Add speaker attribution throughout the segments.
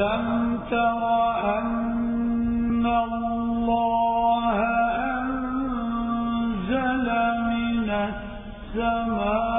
Speaker 1: ألم تر أن الله أنزل من السماء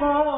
Speaker 1: Oh.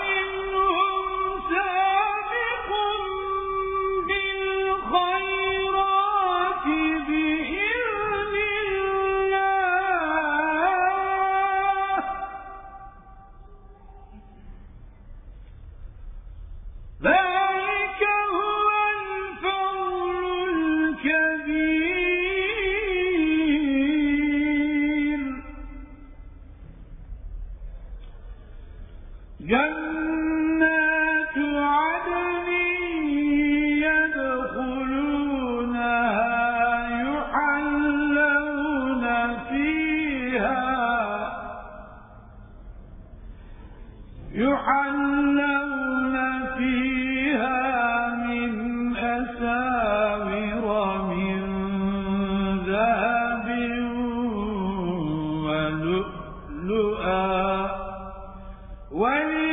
Speaker 1: فيها يحلون فيها من أساور من ذهب ولؤلؤا ولي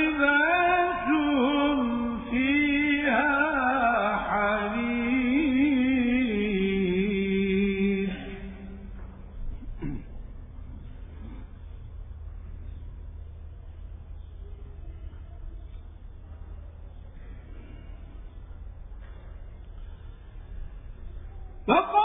Speaker 1: فقال